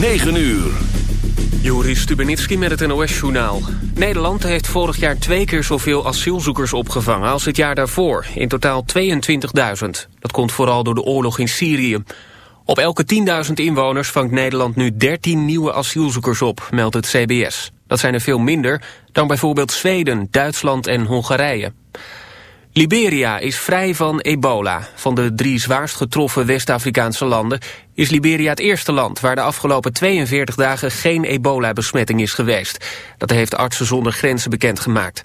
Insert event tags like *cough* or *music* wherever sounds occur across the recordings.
9 uur. Joris Stubenitski met het NOS-journaal. Nederland heeft vorig jaar twee keer zoveel asielzoekers opgevangen als het jaar daarvoor. In totaal 22.000. Dat komt vooral door de oorlog in Syrië. Op elke 10.000 inwoners vangt Nederland nu 13 nieuwe asielzoekers op, meldt het CBS. Dat zijn er veel minder dan bijvoorbeeld Zweden, Duitsland en Hongarije. Liberia is vrij van ebola. Van de drie zwaarst getroffen West-Afrikaanse landen is Liberia het eerste land waar de afgelopen 42 dagen geen ebola-besmetting is geweest. Dat heeft Artsen zonder Grenzen bekendgemaakt.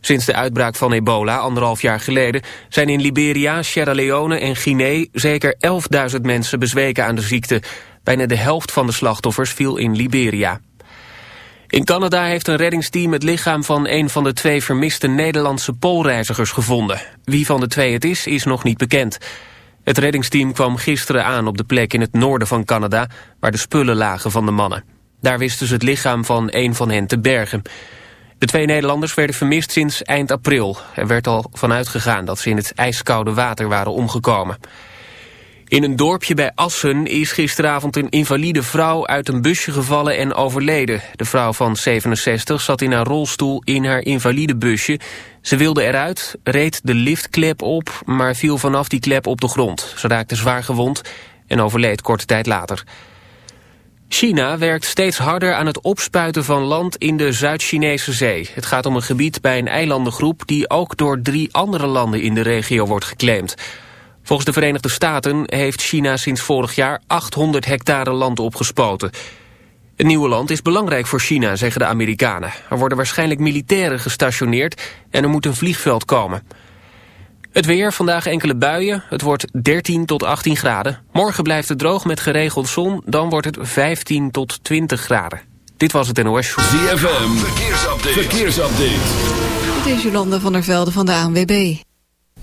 Sinds de uitbraak van ebola, anderhalf jaar geleden, zijn in Liberia, Sierra Leone en Guinea zeker 11.000 mensen bezweken aan de ziekte. Bijna de helft van de slachtoffers viel in Liberia. In Canada heeft een reddingsteam het lichaam van een van de twee vermiste Nederlandse poolreizigers gevonden. Wie van de twee het is, is nog niet bekend. Het reddingsteam kwam gisteren aan op de plek in het noorden van Canada... waar de spullen lagen van de mannen. Daar wisten ze het lichaam van een van hen te bergen. De twee Nederlanders werden vermist sinds eind april. Er werd al vanuit gegaan dat ze in het ijskoude water waren omgekomen. In een dorpje bij Assen is gisteravond een invalide vrouw uit een busje gevallen en overleden. De vrouw van 67 zat in haar rolstoel in haar invalide busje. Ze wilde eruit, reed de liftklep op, maar viel vanaf die klep op de grond. Ze raakte zwaar gewond en overleed korte tijd later. China werkt steeds harder aan het opspuiten van land in de Zuid-Chinese zee. Het gaat om een gebied bij een eilandengroep die ook door drie andere landen in de regio wordt geclaimd. Volgens de Verenigde Staten heeft China sinds vorig jaar 800 hectare land opgespoten. Het nieuwe land is belangrijk voor China, zeggen de Amerikanen. Er worden waarschijnlijk militairen gestationeerd en er moet een vliegveld komen. Het weer, vandaag enkele buien. Het wordt 13 tot 18 graden. Morgen blijft het droog met geregeld zon. Dan wordt het 15 tot 20 graden. Dit was het NOS Show. ZFM, verkeersupdate. verkeersupdate. Dit is Jolanda van der Velde van de ANWB.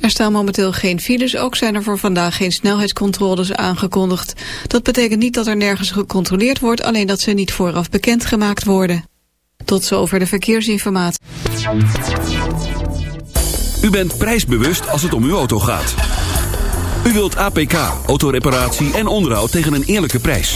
Er staan momenteel geen files, ook zijn er voor vandaag geen snelheidscontroles aangekondigd. Dat betekent niet dat er nergens gecontroleerd wordt, alleen dat ze niet vooraf bekendgemaakt worden. Tot zover de verkeersinformatie. U bent prijsbewust als het om uw auto gaat. U wilt APK, autoreparatie en onderhoud tegen een eerlijke prijs.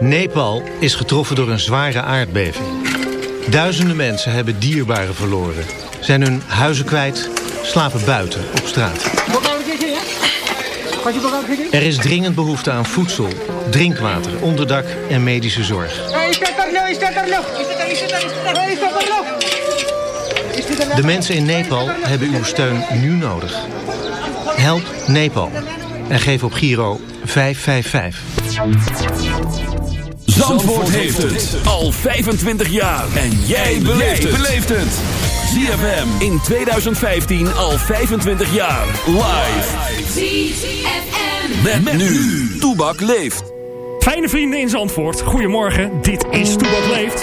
Nepal is getroffen door een zware aardbeving. Duizenden mensen hebben dierbaren verloren. Zijn hun huizen kwijt, slapen buiten op straat. Er is dringend behoefte aan voedsel, drinkwater, onderdak en medische zorg. De mensen in Nepal hebben uw steun nu nodig. Help Nepal en geef op Giro 555. Zandvoort heeft het al 25 jaar. En jij beleeft het. ZFM in 2015 al 25 jaar. Live. ZFM. Met, met nu. Toebak leeft. Fijne vrienden in Zandvoort. Goedemorgen. Dit is Toebak leeft.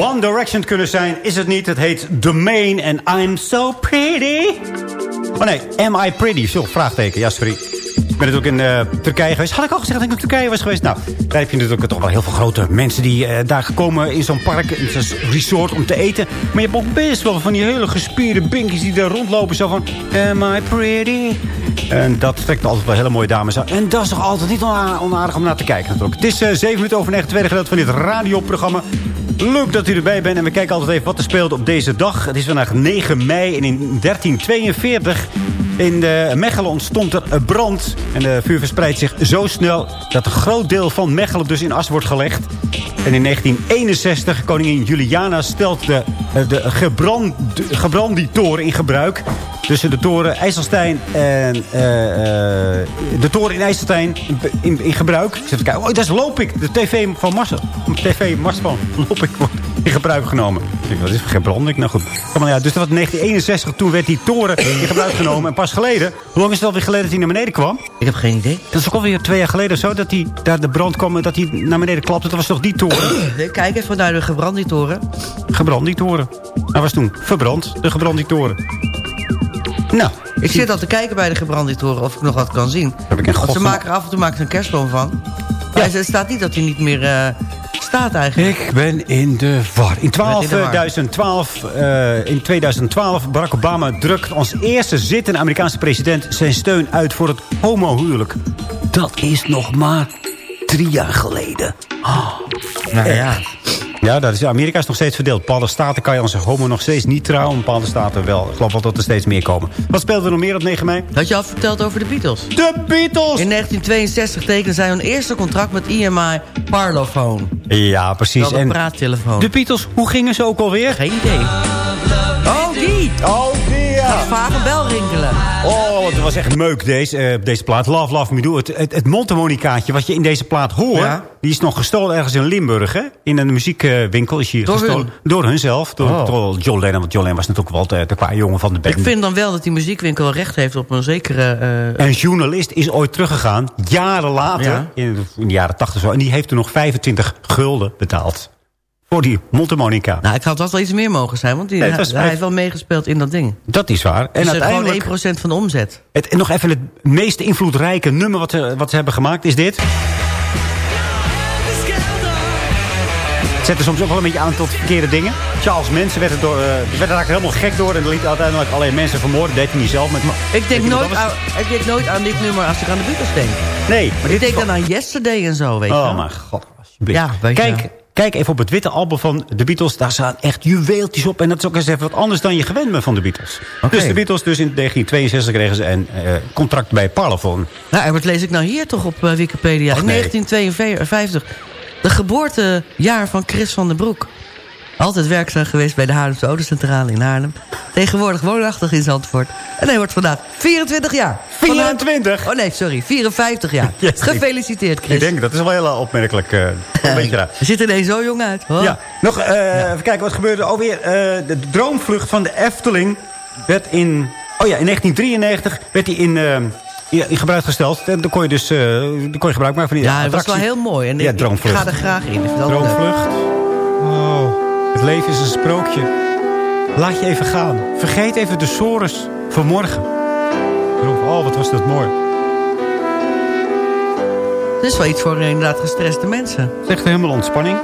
One Direction kunnen zijn. Is het niet? Het heet Domain en I'm So Pretty. Oh nee, Am I Pretty? Zo, vraagteken. Ja, sorry. Ik ben natuurlijk in uh, Turkije geweest. Had ik al gezegd dat ik in Turkije was geweest? Nou, daar heb je natuurlijk toch wel heel veel grote mensen... die uh, daar gekomen in zo'n park, in zo'n resort om te eten. Maar je hebt ook best wel van die hele gespierde binkies... die daar rondlopen zo van... Am I pretty? En dat trekt altijd wel hele mooie dames aan. En dat is toch altijd niet onaardig om naar te kijken natuurlijk. Het is uh, 7 minuten over 9, tweede gedeelte van dit radioprogramma. Leuk dat u erbij bent. En we kijken altijd even wat er speelt op deze dag. Het is vandaag 9 mei en in 1342 in de Mechelen ontstond er een brand. En de vuur verspreidt zich zo snel dat een groot deel van Mechelen dus in as wordt gelegd. En in 1961, koningin Juliana stelt de, de gebrand, gebranditoren in gebruik. Tussen de toren IJsselstein en uh, uh, de toren in IJsselstein in, in, gebruik. Ik zit kijken, oh, daar loop ik. De tv van Marcel. TV Marcel *laughs* loop ik in gebruik genomen. Ik wat is geen branding? Nou goed. Kom maar, ja, dus dat was 1961. Toen werd die toren in gebruik genomen. En pas geleden, hoe lang is het alweer geleden dat hij naar beneden kwam? Ik heb geen idee. Dat is ook alweer twee jaar geleden zo, dat hij daar de brand kwam en dat hij naar beneden klapte. Dat was toch die toren? Kijk even naar de gebrande toren. Gebrande toren. Hij was toen verbrand, de gebrande toren. Nou. Ik zit al te kijken bij de gebrande toren of ik nog wat kan zien. Heb ik een God ze maken er af en toe maken een kerstboom van. Ja, er staat niet dat hij niet meer uh, staat eigenlijk. Ik ben in de war. In, 12, 2012, uh, in 2012, Barack Obama drukt als eerste zittende Amerikaanse president... zijn steun uit voor het homohuwelijk. Dat is nog maar drie jaar geleden. Oh, nou ja. Ja, dat is, Amerika is nog steeds verdeeld. Bepaalde staten kan je als homo nog steeds niet trouwen. Bepaalde staten wel. Ik geloof wel dat er steeds meer komen. Wat speelde er nog meer op 9 mei? Had je al verteld over de Beatles? De Beatles! In 1962 tekenden zij hun eerste contract met EMI Parlophone. Ja, precies. Een praattelefoon. De Beatles, hoe gingen ze ook alweer? Geen idee. Oh, die! Oh, ja. Dat vage bel rinkelen. Oh, het was echt meuk, deze, uh, deze plaat. Love, Love Me Do. Het, het, het mondharmonicaatje wat je in deze plaat hoort... Ja? die is nog gestolen ergens in Limburg, hè? In een muziekwinkel is hier door gestolen. Hun? Door hunzelf. Door, oh. door John Lennon. Want John Lennon was natuurlijk wel de, de qua jongen van de band. Ik vind dan wel dat die muziekwinkel recht heeft op een zekere... Uh... Een journalist is ooit teruggegaan, jaren later... Ja? In, in, de jaren tachtig zo. En die heeft toen nog 25 gulden betaald. Voor die mondharmonica. Nou, ik had dat wel iets meer mogen zijn. Want die, nee, was, hij heeft wel meegespeeld in dat ding. Dat is waar. En dus uiteindelijk, gewoon 1% van de omzet. Het, en nog even het meest invloedrijke nummer wat ze, wat ze hebben gemaakt is dit. Zette soms ook wel een beetje aan tot verkeerde dingen. Charles Manson werd er, door, uh, werd er eigenlijk helemaal gek door. En liet uiteindelijk alleen mensen vermoorden. Dat deed hij niet zelf. Met, ik, denk nooit aan, ik denk nooit aan dit nummer als ik aan de Beatles denk. Nee. Maar ik denk dan aan Yesterday en zo, weet je Oh mijn god. Alsjeblieft. Ja, Kijk, Kijk even op het witte album van de Beatles. Daar staan echt juweeltjes op. En dat is ook eens even wat anders dan je gewend bent van de Beatles. Okay. Dus de Beatles dus in 1962 kregen ze een uh, contract bij Parlophone. Nou, en wat lees ik nou hier toch op uh, Wikipedia? Ach, in nee. 1952. De geboortejaar van Chris van den Broek. Altijd werkzaam geweest bij de Haarlemse Autocentrale in Haarlem. Tegenwoordig woonachtig in Zandvoort. En hij wordt vandaag 24 jaar. 24? Oh nee, sorry. 54 jaar. *laughs* Yes, Gefeliciteerd, Chris. Ik denk, dat is wel heel opmerkelijk. Uh, een beetje raar. Je ziet er ineens zo jong uit. Oh. Ja. Nog uh, ja. even kijken, wat gebeurde alweer? Uh, de droomvlucht van de Efteling werd in... Oh ja, in 1993 werd hij in... Ja, in gebruik gesteld. En dan kon je dus uh, dan kon je gebruik maken van die Ja, dat was wel heel mooi. En ja, ik, droomvlucht. ik ga er graag in. Droomvlucht. Het leven is een sprookje. Laat je even gaan. Vergeet even de sores van morgen. Oh, wat was dat mooi. Het is wel iets voor inderdaad gestreste mensen. Het is echt helemaal ontspanning.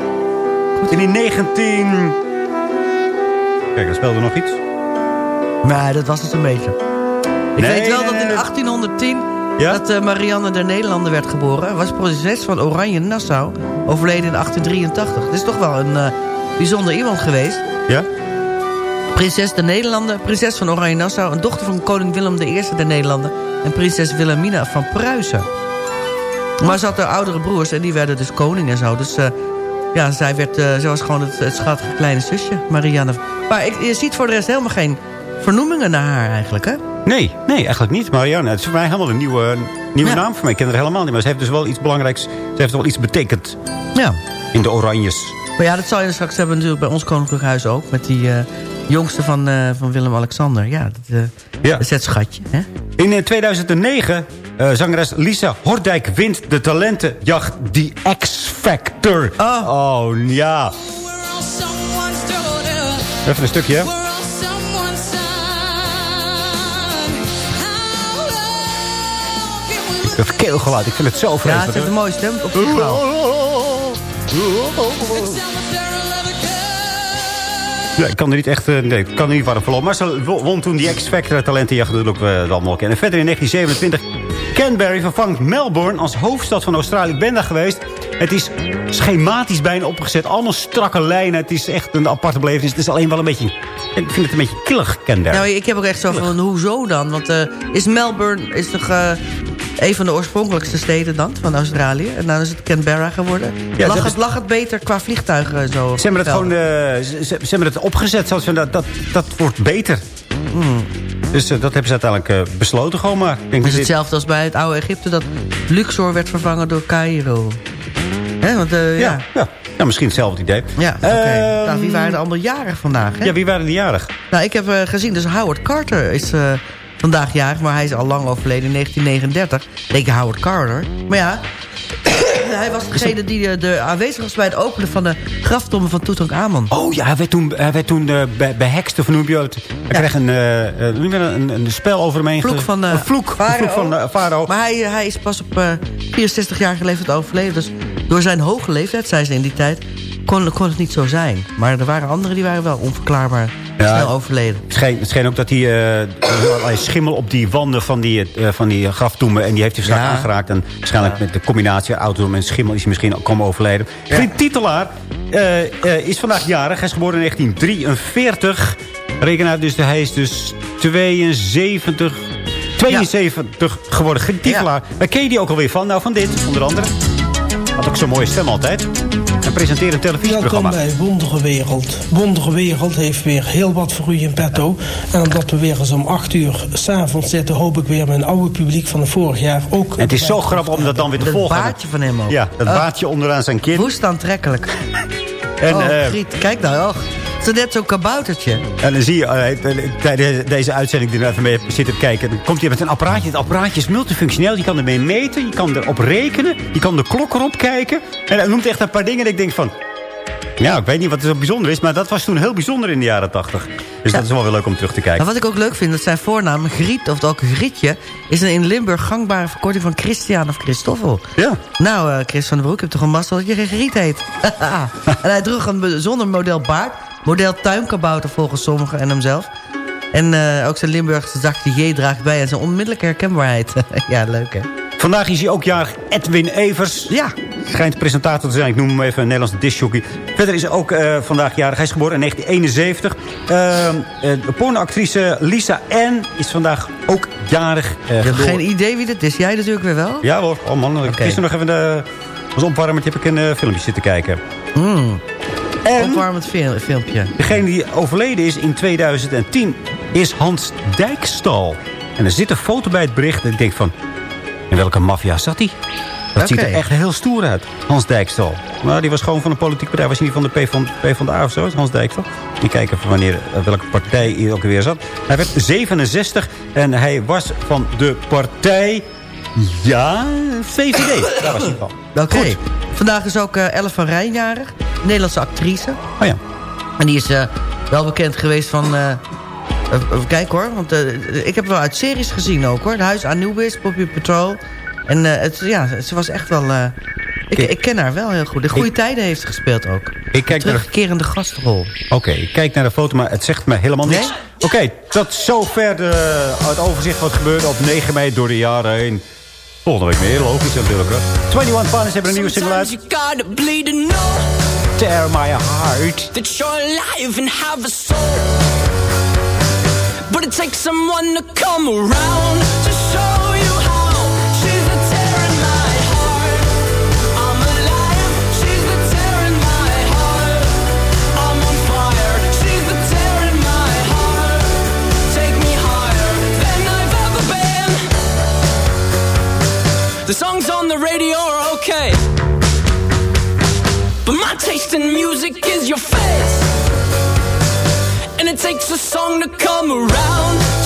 Goed. En in 19... Kijk, er speelde nog iets. Nee, dat was het een beetje. Ik nee, weet wel nee, dat in nee. 1810 Ja? dat uh, Marianne der Nederlander werd geboren. Was prinses van Oranje-Nassau. Overleden in 1883. Het is toch wel een uh, bijzonder iemand geweest. Ja? Prinses der Nederlanden, prinses van Oranje-Nassau... een dochter van koning Willem I der Nederlanden... en prinses Wilhelmina van Pruisen. Maar ze had haar oudere broers en die werden dus koning en zo. Dus uh, ja, zij, werd, uh, was gewoon het, het schattige kleine zusje, Marianne. Maar ik, je ziet voor de rest helemaal geen vernoemingen naar haar eigenlijk, hè? Nee, nee, eigenlijk niet. Marianne, het is voor mij helemaal een nieuwe, nieuwe Ja. naam voor mij. Ik ken haar helemaal niet. Maar ze heeft dus wel iets belangrijks. Ze heeft wel iets betekend Ja. in de Oranjes. Maar ja, dat zal je straks hebben natuurlijk bij ons koninklijk huis ook. Met die uh, jongste van, uh, van Willem-Alexander. Ja, dat, uh, Ja. dat is het schatje, hè? In eh, 2009, eh, zangeres Lisa Hordijk wint de talentenjacht The X Factor. Oh. ja. Even een stukje. Dat keelgeluid, ik vind het zo Ja, vreselijk. het heeft een mooie stem op. Ja, ik kan er niet echt, eh, nee, ik kan er niet warm verlopen. Maar ze wo- won toen die X-Factor talentenjacht natuurlijk we het allemaal kennen. Verder in 1927, Canberra vervangt Melbourne als hoofdstad van Australië. Ik ben daar geweest. Het is schematisch bijna opgezet. Allemaal strakke lijnen. Het is echt een aparte beleving. Het is alleen wel een beetje, ik vind het een beetje killig, Canberra. Nou, ik heb ook echt zo van, hoezo dan? Want eh, is Melbourne is toch eh, een van de oorspronkelijkste steden dan van Australië? En dan is het Canberra geworden. ze lag, het, lag het beter qua vliegtuigen en zo? Ze hebben het gewoon eh, ze, ze- hebben het opgezet. Zoals dat, dat, dat wordt beter. Dus eh, dat hebben ze uiteindelijk eh, besloten gewoon maar. Denk Het is hetzelfde als bij het oude Egypte... dat Luxor werd vervangen door Cairo. Hè, want, ja. ja, ja. misschien hetzelfde idee. Ja, oké. Ehm, nou, wie waren er allemaal jarig vandaag? Hè? Ja, wie waren die jarig? Nou, ik heb gezien, dus Howard Carter is vandaag jarig... maar hij is al lang overleden in 1939. Ik denk Howard Carter. Maar ja, *coughs* hij was degene die eh, de aanwezig was... bij het openen van de graftombe van Tutankhamon. Oh ja, hij werd toen, hij werd toen eh, bij, bij Hekst, of noem je het? Hij kreeg een, eh, eh, dat? een, een spel over hem heen. Vloek van, eh, een vloek, van eh, Farao. Maar hij, eh, hij is pas op eh 64-jarige leeftijd overleden. Dus door zijn hoge leeftijd, zei ze in die tijd... Kon, kon het niet zo zijn. Maar er waren anderen die waren wel onverklaarbaar Ja. snel overleden. Het scheen, het scheen ook dat hij allerlei schimmel op die wanden van die, eh, van die graftoemen. En die heeft hij Ja. aangeraakt. En waarschijnlijk met de combinatie ouderdom en schimmel is hij misschien komen overleden. Griet Titelaar eh, is vandaag jarig. Hij is geboren in 1943. Reken uit, dus hij is dus 72... 72 geworden. Griet Titelaar. Waar ken je die ook alweer van? Nou, van dit, onder andere. Had ook zo'n mooie stem altijd. En presenteert een Welkom televisieprogramma. bij Wondere Wereld. Wondere Wereld heeft weer heel wat voor u in petto. En omdat we weer eens om 8 uur s'avonds zitten... hoop ik weer mijn oude publiek van het vorig jaar ook... En het is zo grappig om dat dan weer te Dat volgen. baardje van hem ook. Ja, dat Oh. baardje onderaan zijn kin. Woest aantrekkelijk. En, oh, eh, Griet, kijk nou. Oh, is net zo'n kaboutertje. en dan zie je eh, tijdens deze uitzending die er even mee zit te kijken... dan komt hij met een apparaatje. Het apparaatje is multifunctioneel. Je kan ermee meten, je kan erop rekenen... je kan de klok erop kijken. En hij noemt echt een paar dingen en ik denk van... Ja, ik weet niet wat er zo bijzonder is... maar dat was toen heel bijzonder in de jaren tachtig. Dus dat is wel weer leuk om terug te kijken. Maar wat ik ook leuk vind, dat zijn voornaam Griet, of ook Grietje... is een in Limburg gangbare verkorting van Christian of Christoffel. Ja. Nou, eh, Chris van den Broek, je hebt toch een mazzel dat je geen Griet heet. *laughs* en hij droeg een bijzonder model baard. Model tuinkabouter volgens sommigen en hemzelf. En eh, ook zijn Limburgse zakje J draagt bij en zijn onmiddellijke herkenbaarheid. *laughs* ja, leuk hè? Vandaag is hij ook jarig Edwin Evers. Ja. Schijnt presentator te zijn. Ik noem hem even een Nederlandse discjockey. Verder is hij ook eh, vandaag jarig. Hij is geboren in 1971. Uh, de pornoactrice Lisa Ann is vandaag ook jarig. eh, Ik heb geen idee wie dit is. Jij natuurlijk weer wel? Ja hoor, oh man. Ik Oké. Gisteren nog even de, als opwarmertje heb ik een eh, filmpje zitten kijken. Mm. En Opwarmend fil- filmpje. degene die overleden is in 2010 is Hans Dijkstal. En er zit een foto bij het bericht. En ik denk van, in welke maffia zat hij? Dat ziet er echt heel stoer uit, Hans Dijkstal. Maar die was gewoon van een politieke partij. Was hij niet van de P van, P van de A of zo, Hans Dijkstal? Ik kijk even wanneer, eh, welke partij hij ook weer zat. Hij werd 67 en hij was van de partij... Ja, VVD. Daar was hij van. Oké. Vandaag is ook eh Elle van Rijn jarig. Nederlandse actrice. Oh ja. En die is eh, wel bekend geweest van... eh even kijken hoor, want eh, ik heb wel uit series gezien ook hoor. De Huis Anubis, Poppy Patrol. En eh, het, ja, ze was echt wel... eh, ik, Kijk. ik ken haar wel heel goed. In goede tijden heeft ze gespeeld ook. Ik kijk naar de Terugkerende gastrol. Oké, ik kijk naar de foto, maar het zegt me helemaal niks. Nee? Oké, tot zover de, het overzicht wat gebeurde op 9 mei door de jaren heen. Volgende week meer, logisch natuurlijk. Hè. 21 Pilots hebben een nieuwe single uit. Tear My Heart. that you're alive and have a soul. But it takes someone to come around to show you how. She's the tear in my heart. I'm alive. She's the tear in my heart. I'm on fire. She's the tear in my heart. Take me higher than I've ever been. The songs on the radio in music is your face. And it takes a song to come around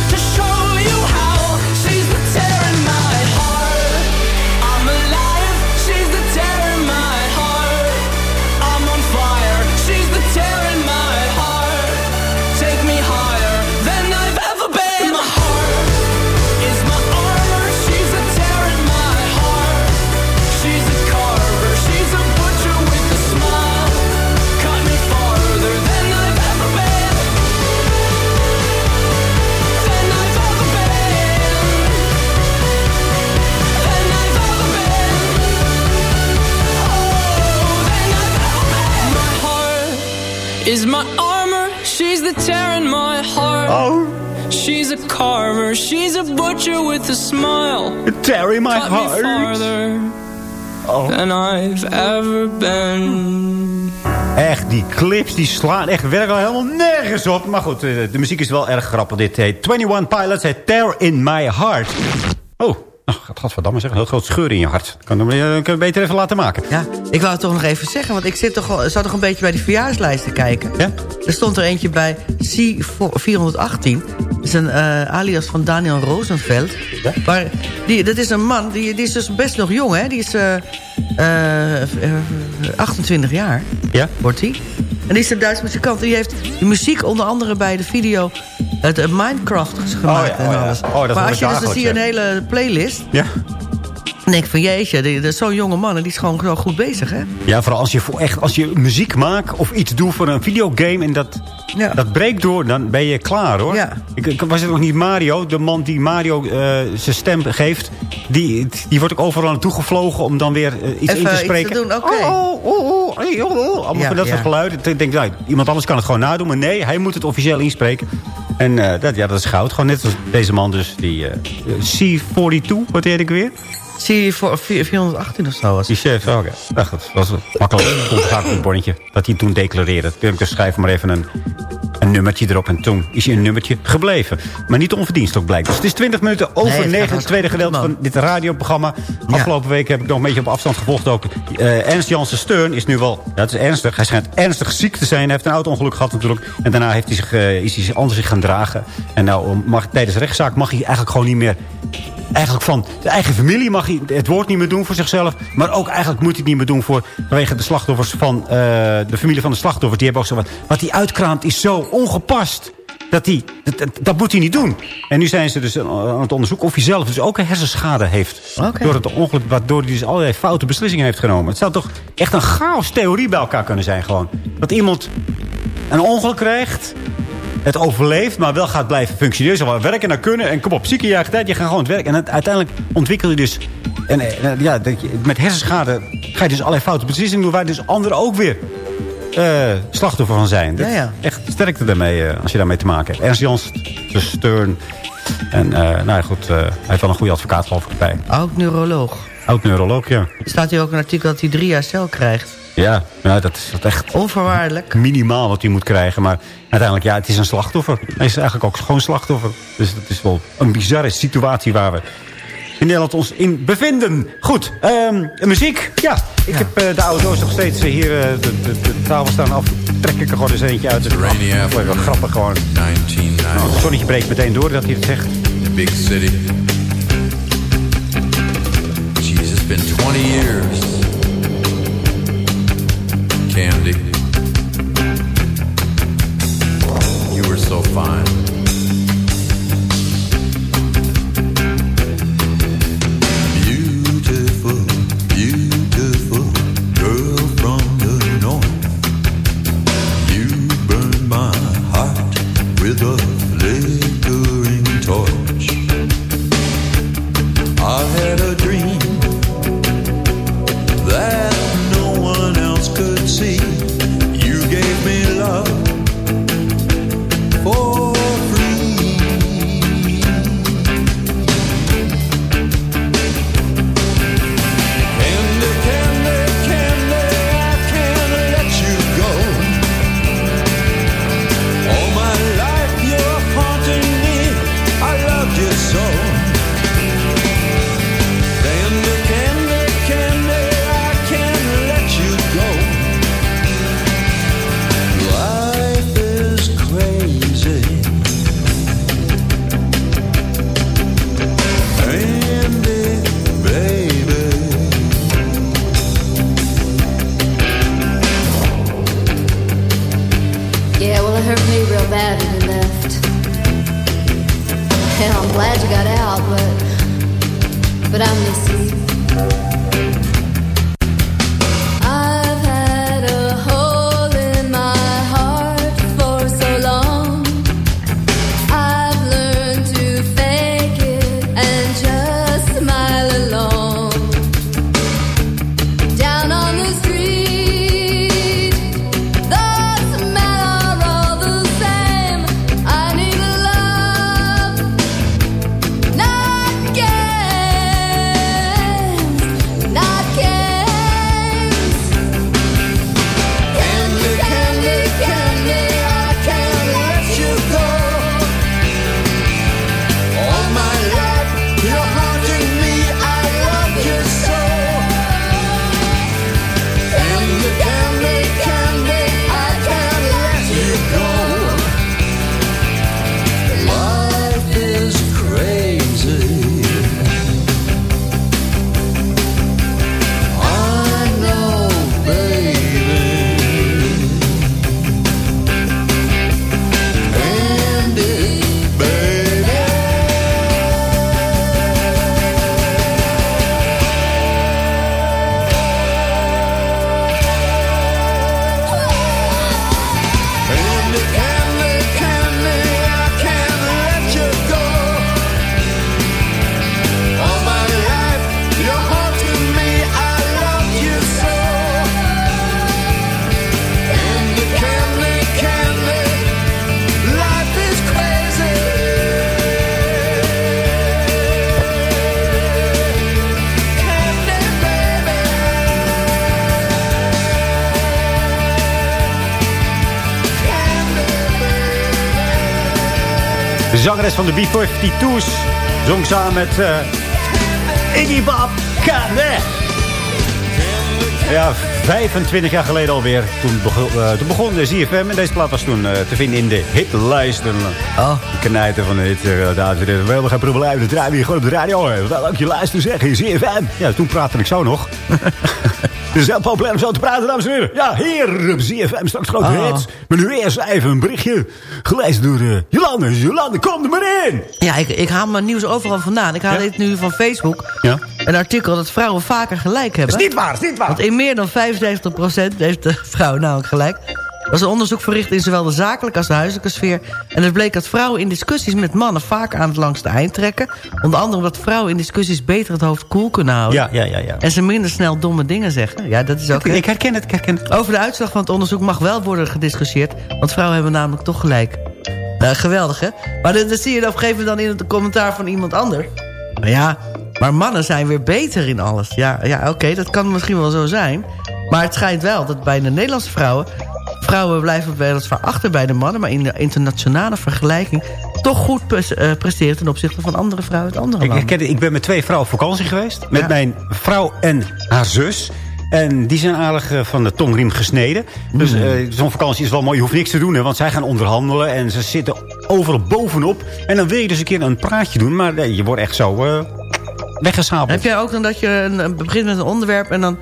She's a carver, she's a butcher with a smile. Terry, my Cut me heart. farther than I've ever been. Echt, die clips die slaan echt werkelijk helemaal nergens op. Maar goed, eh, de muziek is wel erg grappig. Dit heet 21 Pilots, heet Tear in My Heart. Oh, nou, godverdamme zeg, een heel groot scheur in je hart. Kan eh, je beter even laten maken. Ja, ik wou het toch nog even zeggen, want ik zit toch, zat toch een beetje bij die verjaarslijsten kijken. Ja? Er stond er eentje bij C418. Is een eh, alias van Daniel Rosenfeld. Ja? Maar die, dat is een man, die, die is dus best nog jong, hè? Die is eh, eh, eh, 28 jaar, Ja? wordt hij. En die is een Duitse muzikant. Die heeft de muziek onder andere bij de video... Het Minecraft gemaakt Oh ja, oh ja. alles. Oh, maar als je dus, dan zie je een hele playlist... Ja? Dan denk ik van jeetje, die- dat is zo'n jonge man en die is gewoon zo goed bezig, hè? Ja, vooral als je, voor echt, als je muziek maakt of iets doet voor een videogame... en dat, Ja. dat breekt door, dan ben je klaar, hoor. Ja. Ik, ik- was het nog niet Mario, de man die Mario eh, zijn stem geeft... Die, die wordt ook overal naartoe gevlogen om dan weer eh, iets Even in te iets te spreken. doen, oké. Oh, oh, oh, oh, oh. Allemaal Ja, van dat soort geluiden. Ik denk, nou, iemand anders kan het gewoon nadoen. Maar nee, hij moet het officieel inspreken. En eh, dat, ja, dat is goud. Gewoon net als deze man dus, die eh, C42, wat heet ik weer? Zie voor 418 of zo was Die chef, oké. Ach, dat was makkelijk. *coughs* Toen gaat op een bonnetje. Dat hij toen declareerde. Toen heb ik schrijf maar even een, een nummertje erop. En toen is hij een nummertje gebleven. Maar niet onverdienstelijk blijkt. Dus het is 20 minuten over Nee, het gaat 9. Het tweede gedeelte van dit radioprogramma. Ja. Afgelopen week heb ik nog een beetje op afstand gevolgd ook. Eh, Ernst Janssen Steun is nu wel... Ja, het is ernstig. Hij schijnt ernstig ziek te zijn. Hij heeft een auto-ongeluk gehad natuurlijk. En daarna heeft hij zich, eh, is hij zich anders zich gaan dragen. En nou, mag, tijdens de rechtszaak mag hij eigenlijk gewoon niet meer eigenlijk van de eigen familie mag hij het woord niet meer doen voor zichzelf. Maar ook eigenlijk moet hij het niet meer doen voor, vanwege de slachtoffers van eh, de familie van de slachtoffers. Die hebben ook zo wat. Wat hij uitkraamt is zo ongepast. Dat, hij, dat, moet hij niet doen. En nu zijn ze dus aan het onderzoeken of hij zelf dus ook een hersenschade heeft. Door het ongeluk, waardoor hij dus allerlei foute beslissingen heeft genomen. Het zou toch echt een chaos theorie bij elkaar kunnen zijn gewoon. Dat iemand een ongeluk krijgt het overleeft, maar wel gaat blijven functioneren. Zo van werken naar kunnen en kom op, zieke tijd, je gaat gewoon het werk. En het- uiteindelijk ontwikkel je dus... En, eh, ja, dat je- met hersenschade ga je dus allerlei foute beslissingen doen... waar dus anderen ook weer eh, slachtoffer van zijn. Dat Ja, ja. Echt sterkte daarmee eh, als je daarmee te maken hebt. Ernst Jans, de Stern. En nou ja, goed, hij heeft wel een goede advocaat geloof ik erbij. Oud neuroloog. Oud-neuroloog, ja. Staat hier ook een artikel dat hij drie jaar cel krijgt. Ja, nou, dat is dat echt Onvoorwaardelijk. minimaal wat hij moet krijgen. Maar uiteindelijk, ja, het is een slachtoffer. Hij is eigenlijk ook gewoon slachtoffer. Dus dat is wel een bizarre situatie waar we in Nederland ons in bevinden. Goed, ehm, muziek. Ja, ik heb eh, de doos nog steeds eh, hier eh, de, de, de tafel staan af. Trek ik er gewoon eens eentje uit. Dat is wel grappig gewoon. 1990, Nou, het zonnetje breekt meteen door dat hij het zegt. the big city. It's been 20 years. Candy. You were so fine. Beautiful, beautiful girl from the north. You burn my heart with a torch. I had a zangeres van de B-52's zong samen met eh, Iggy. Candy. Ja, 25 jaar geleden alweer. Toen begon, eh, toen begon de ZFM en deze plaat was toen eh, te vinden in de hitlijsten. Oh. De knijten van de hit. Uh, heren, we hebben geen probleem. De draaien hier gewoon op de radio. Wel leuk je luisteren zeggen, ZFM. Ja, toen praatte ik zo nog. *laughs* Het is heel populair om zo te praten, dames en heren. Ja, hier op ZFM straks grote Oh. hits. Maar nu eerst even een berichtje. Gelezen door uh, Jolande. Jolande, kom er maar in. Ja, ik, ik haal mijn nieuws overal vandaan. Ik haal dit nu van Facebook. Ja. Een artikel dat vrouwen vaker gelijk hebben. Dat is niet waar, is niet waar. Want in meer dan 75% heeft de vrouw namelijk gelijk. Was een onderzoek verricht in zowel de zakelijke als de huiselijke sfeer. En het bleek dat vrouwen in discussies met mannen vaker aan het langste eind trekken. Onder andere omdat vrouwen in discussies beter het hoofd koel kunnen houden. Ja, ja, ja. ja. En ze minder snel domme dingen zeggen. Ja, dat is ook... Ik herken het, ik herken het. Over de uitslag van het onderzoek mag wel worden gediscussieerd. Want vrouwen hebben namelijk toch gelijk. Nou, geweldig, hè? Maar dat, dat zie je op een gegeven moment dan in het commentaar van iemand anders. Maar ja, maar mannen zijn weer beter in alles. Ja, ja oké, dat kan misschien wel zo zijn. Maar het schijnt wel dat bij de Nederlandse vrouwen... vrouwen blijven weliswaar achter bij de mannen... maar in de internationale vergelijking... toch goed eh, presteren ten opzichte van andere vrouwen uit andere Ik, landen. herken het. ik ben met twee vrouwen op vakantie geweest. Met Ja. mijn vrouw en haar zus. En die zijn aardig eh, van de tongriem gesneden. Dus Mm. eh, zo'n vakantie is wel mooi. Je hoeft niks te doen, hè, want zij gaan onderhandelen. En ze zitten overal bovenop. En dan wil je dus een keer een praatje doen. Maar nee, je wordt echt zo weggesabeld. Heb jij ook dan dat je een- begint met een onderwerp... en dan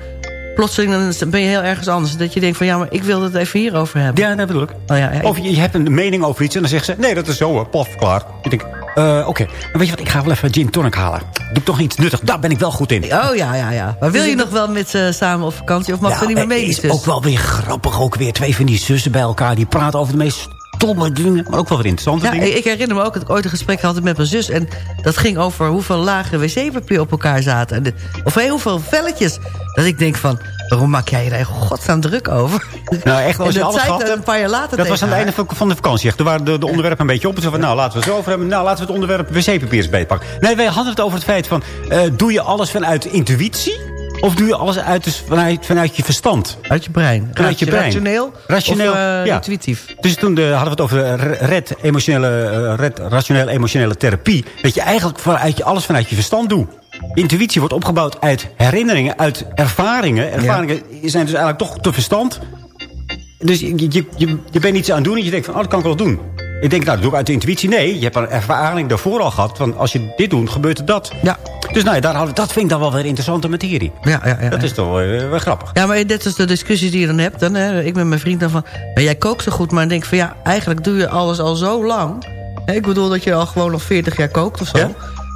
plotseling dan ben je heel ergens anders. Dat je denkt van ja, maar ik wil het even hierover hebben. Ja, dat bedoel ik. Oh, ja, ja, Of je, je hebt een mening over iets en dan zegt ze... Nee, dat is zo, eh, plof, klaar. Ik denk, eh, oké. Maar weet je wat, ik ga wel even gin tonic halen. Doe toch iets nuttig. Daar ben ik wel goed in. Oh ja, ja, ja. Maar wil je nog wel met ze samen op vakantie? Of mag Ja, er niet meer mee? het is ook wel weer grappig. Ook weer twee van die zussen bij elkaar. Die praten over de meest domme dingen, maar ook wel weer interessante Ja, dingen. ik herinner me ook dat ik ooit een gesprek had met mijn zus... en dat ging over hoeveel lagen wc-papier op elkaar zaten. En de- of heel hoeveel velletjes. Dat ik denk van, waarom maak jij je daar in godsnaam druk over? Nou, echt, *laughs* als je dat alles gehad een paar jaar later Dat was aan het einde van, de vakantie. Echt. Toen waren de, de onderwerpen een beetje op. En zo van, nou, laten we het over hebben. Nou, laten we het onderwerp wc-papier eens beetpakken. Nee, wij hadden het over het feit van... eh, doe je alles vanuit intuïtie? Of doe je alles uit, dus vanuit, vanuit je verstand? Uit je brein. Vanuit je brein. Rationeel, Rationeel, of uh, ja. intuïtief? Dus toen de, hadden we het over re- red, emotionele, eh, red, rationeel-emotionele therapie. Dat je eigenlijk vanuit je, alles vanuit je verstand doet. Intuïtie wordt opgebouwd uit herinneringen, uit ervaringen. Ervaringen zijn dus eigenlijk toch te verstand. Dus je, je, je, je bent iets aan het doen en je denkt van, oh, dat kan ik wel doen. Ik denk, nou, dat doe ik uit de intuïtie. Nee, je hebt een ervaring daarvoor al gehad. Van als je dit doet, gebeurt er dat. Ja. Dus nou, ja, daar hadden, dat vind ik dan wel weer interessante materie. Ja, ja, ja, dat ja. is toch wel, eh, wel grappig. Ja, maar dit is de discussies die je dan hebt. Dan, hè, ik met mijn vriend dan van... "Maar jij kookt zo goed, maar ik denk van ja... eigenlijk doe je alles al zo lang. Hè, ik bedoel dat je al gewoon nog 40 jaar kookt of zo. Ja.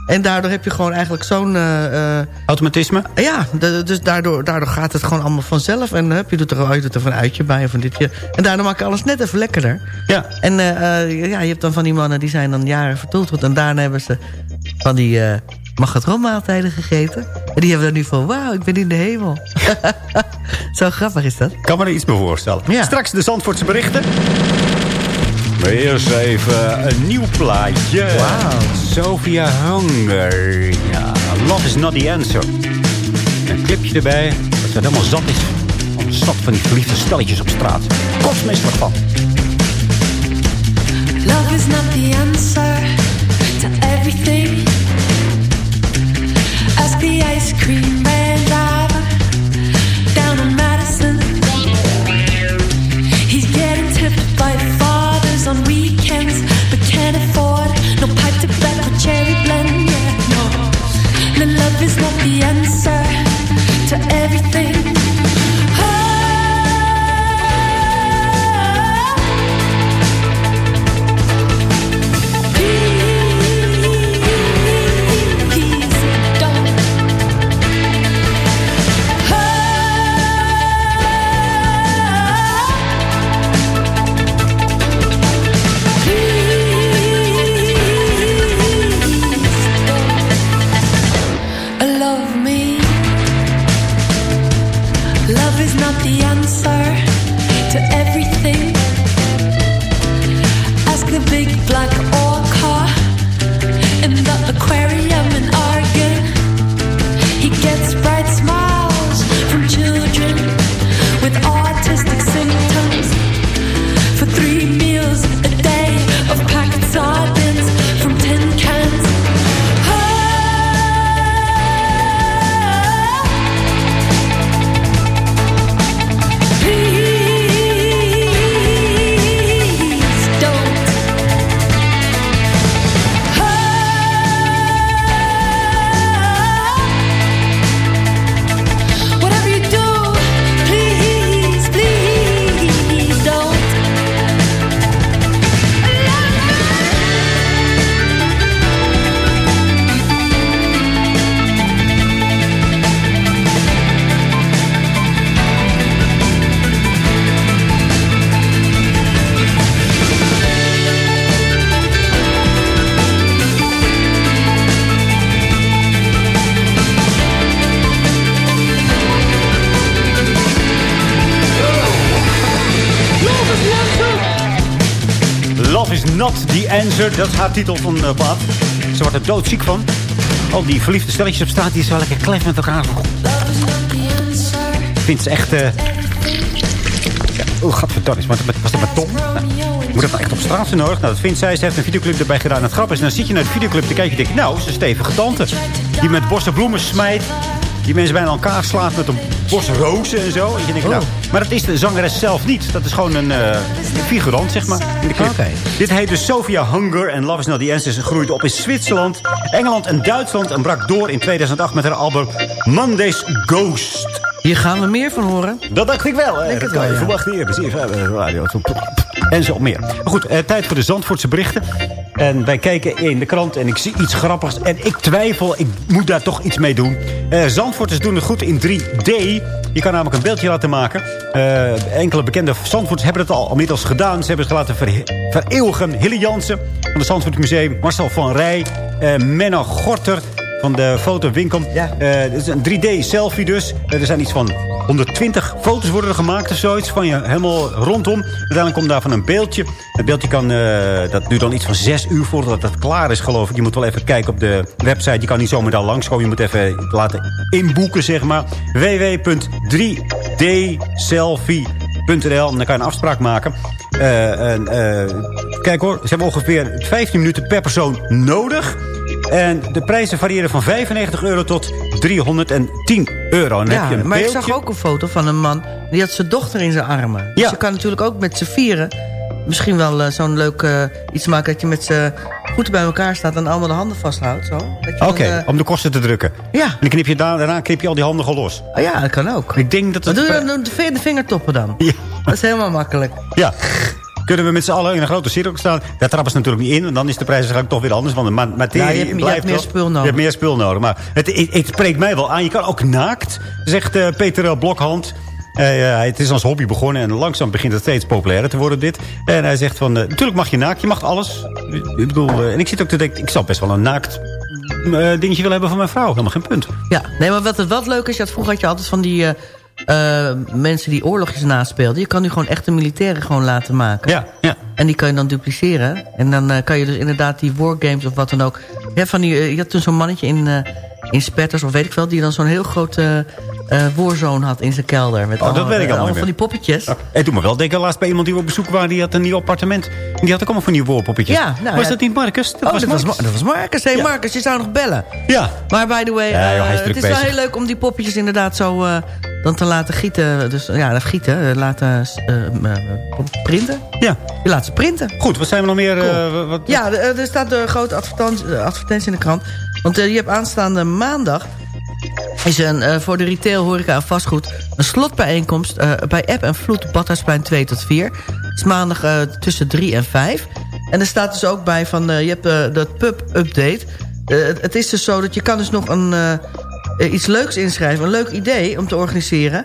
En daardoor heb je gewoon eigenlijk zo'n... eh, eh, Automatisme? ja, dus daardoor, daardoor gaat het gewoon allemaal vanzelf. En dan heb je doet er, je doet er van een uitje bij of een ditje. En daardoor maak je alles net even lekkerder. Ja. En eh, eh, ja, je hebt dan van die mannen die zijn dan jaren vertoeld. En daarna hebben ze van die eh magatronmaaltijden gegeten. En die hebben dan nu van, wauw, ik ben in de hemel. *laughs* Zo grappig is dat. Kan me er iets bij voorstellen. Ja. Straks de Zandvoortse berichten. Maar eerst even een nieuw plaatje. Wauw. Sophia Hunger. Ja, love is not the answer. Een clipje erbij. Dat ze helemaal zat is. Van een stad van die verliefde stelletjes op straat. Kotsmisselijk van. Love is not the answer to everything. Is not the answer to everything. Ask the big black orca in the aquarium answer. Dat is haar titel van plaat. Ze wordt er doodziek van. Al die verliefde stelletjes op straat, die is wel lekker klef met elkaar. Ik vind ze echt... eh ja, oh, gadverdamme. Was dat met Tom? Nou, moet dat nou echt op straat zijn nodig? Nou, dat vindt zij. Ze heeft een videoclip erbij gedaan. En het grappige is, dan zit je naar de videoclip te kijken... en denk je, nou, ze is een stevige tante. Die met bossen bloemen smijt. Die mensen bijna elkaar slaat met een bos rozen en zo. En je denkt, nou, maar dat is de zangeres zelf niet. Dat is gewoon een eh, figurant, zeg maar, in de clip. Dit heet dus Sophia Hunger en Love is Not The Answer. Ze groeide op in Zwitserland, Engeland en Duitsland... en brak door in 2008 met haar album Monday's Ghost. Hier gaan we meer van horen. Dat dacht ik wel. Denk het wel, ja. Verwacht hier. Radio. En zo meer. Maar goed, eh, tijd voor de Zandvoortse berichten. En wij kijken in de krant en ik zie iets grappigs. En ik twijfel, ik moet daar toch iets mee doen. Eh Zandvoorters doen het goed in 3D. Je kan namelijk een beeldje laten maken. Eh, enkele bekende Zandvoorters hebben het al inmiddels gedaan. Ze hebben het laten ver, vereeuwigen. Hille Jansen van het Zandvoort Museum. Marcel van Rij. eh Menno Gorter van de fotowinkel. Eh, het is een 3D-selfie dus. Eh, er zijn iets van 120 foto's worden er gemaakt of zoiets. Van je helemaal rondom. Uiteindelijk komt daarvan een beeldje. Het beeldje kan, eh, dat duurt dan iets van 6 uur voordat dat klaar is geloof ik. Je moet wel even kijken op de website. Je kan niet zomaar daar langskomen. Je moet even laten inboeken zeg maar. www.3dselfie.nl En dan kan je een afspraak maken. En, kijk hoor, ze hebben ongeveer 15 minuten per persoon nodig. En de prijzen variëren van 95 euro tot 310 euro. Dan Ja, heb je een maar ik zag ook een foto van een man... die had zijn dochter in zijn armen. Dus Ja. je kan natuurlijk ook met z'n vieren... misschien wel eh, zo'n leuk eh, iets maken... dat je met z'n voeten bij elkaar staat... en allemaal de handen vasthoudt. Oké, eh, om de kosten te drukken. Ja. En dan knip je daar, daarna knip je al die handen gewoon los. oh ja, dat kan ook. Ik denk dat Wat het... doe je dan? De vingertoppen dan? Ja. Dat is helemaal makkelijk. Ja. Kunnen we met z'n allen in een grote cirkel staan? Daar trappen ze natuurlijk niet in. Want dan is de prijs waarschijnlijk toch weer anders. Want de ma- materie je hebt- je blijft hebt meer spul nodig. Je hebt meer spul nodig. Maar het, het, het spreekt mij wel aan. Je kan ook naakt, zegt eh, Peter eh, Blokhand. Eh, ja, het is als hobby begonnen en langzaam begint het steeds populairder te worden dit. En hij zegt van, natuurlijk mag je naakt, je mag alles. Ik bedoel, en ik zit ook te denken, ik zou best wel een naakt dingetje willen hebben van mijn vrouw. Helemaal geen punt. Ja, nee, maar wat het wat leuk is... Je had, vroeger had je altijd van die eh, mensen die oorlogjes naspeelden. Je kan nu gewoon echte militairen gewoon laten maken. Ja, ja. En die kan je dan dupliceren. En dan eh, kan je dus inderdaad die wargames of wat dan ook... Van die, eh, je had toen zo'n mannetje in, in Spetters of weet ik wel... die dan zo'n heel eh, Warzone had in zijn kelder. Met Oh, dat weet ik allemaal allemaal van die poppetjes. Het doet me wel denken laatst bij iemand die we op bezoek waren. Die had een nieuw appartement. En die had ook allemaal van die woorpoppetjes. Ja, nou, was ja. dat niet Marcus? Dat oh, was dat, Marcus. Ma- dat was Marcus. Hey Ja. Marcus, je zou nog bellen. Ja. Maar by the way, joh, is het is wel heel leuk om die poppetjes inderdaad zo dan te laten gieten. Dus ja, dat gieten, eh, laten eh, eh, printen. Ja. Je laat ze printen. Goed, wat zijn we nog meer? wat, Ja, er staat een grote advertentie, advertentie in de krant. Want je hebt aanstaande maandag... is een, voor de retail, horeca en vastgoed... een slotbijeenkomst bij App en Vloed... Badhuisplein 2 tot 4. Het is maandag tussen 3 en 5. En er staat dus ook bij van... je hebt dat pub-update. Het- is dus zo dat je kan dus nog een, iets leuks inschrijven. Een leuk idee om te organiseren.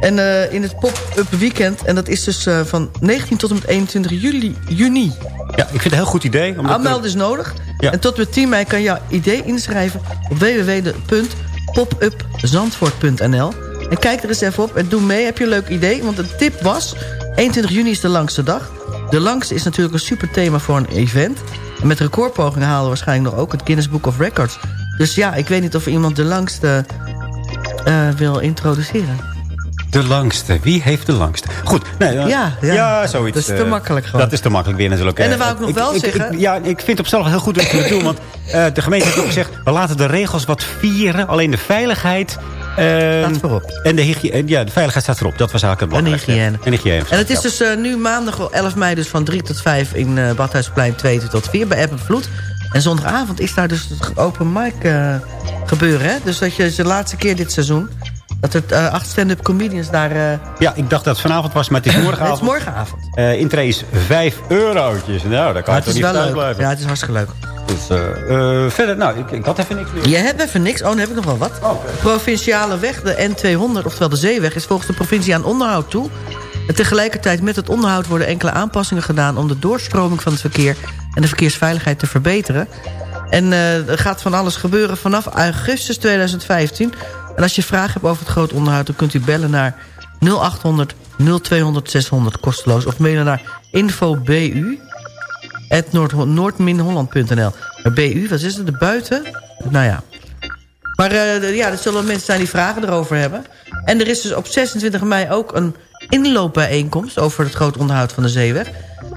En eh, in het pop-up weekend... en dat is dus eh, van 19 tot en met 21 juli, juni... Ja, ik vind het een heel goed idee. Aanmelden is nodig. Ja. En tot met 10 mei kan je jouw idee inschrijven op www.popupzandvoort.nl. En kijk er eens even op en doe mee. Heb je een leuk idee? Want de tip was, 21 juni is de langste dag. De langste is natuurlijk een super thema voor een event. En met recordpogingen halen we waarschijnlijk nog ook het Guinness Book of Records. Dus ja, ik weet niet of iemand de langste eh, wil introduceren. De langste. Wie heeft de langste? Goed. Nee, eh, Ja, ja. zoiets. Dat is te eh, makkelijk gewoon. Dat is te makkelijk weer natuurlijk. En dan wou ik nog wel ik, zeggen- Ik, ja, ik vind op zichzelf heel goed dat je het doet. Want de gemeente heeft ook gezegd... we laten de regels wat vieren. Alleen de veiligheid... Staat voorop. En de, hygiëne, ja, de veiligheid staat erop. Dat was eigenlijk het En belangrijkste. hygiëne. En hygiëne. En het is dus eh, nu maandag wel 11 mei dus van 3 tot 5 in eh Badhuisplein 2 tot 4 bij App en Vloed. En zondagavond is daar dus het open mic eh, gebeuren. Hè? Dus dat je de laatste keer dit seizoen... dat er eh, acht stand-up comedians daar... Ja, ik dacht dat het vanavond was, maar het is morgenavond. *coughs* het is morgenavond. Eh intree is 5 eurotjes. Nou, daar kan Maar je het toch niet wel leuk. blijven. Ja, het is hartstikke leuk. Dus, eh, eh, verder, nou, ik, ik had even niks meer. Je hebt even niks. Oh, dan heb ik nog wel wat. Oh, provinciale weg, de N200, oftewel de zeeweg... is volgens de provincie aan onderhoud toe. En tegelijkertijd met het onderhoud worden enkele aanpassingen gedaan... om de doorstroming van het verkeer en de verkeersveiligheid te verbeteren. En eh, er gaat van alles gebeuren vanaf augustus 2015. En als je vragen hebt over het groot onderhoud... dan kunt u bellen naar 0800 0200 600 kosteloos... of mailen naar infobu noord-holland.nl. Maar BU, wat is het? De buiten? Nou ja. Maar eh, de- ja, er zullen mensen zijn die vragen erover hebben. En er is dus op 26 mei ook een inloopbijeenkomst... over het groot onderhoud van de zeeweg.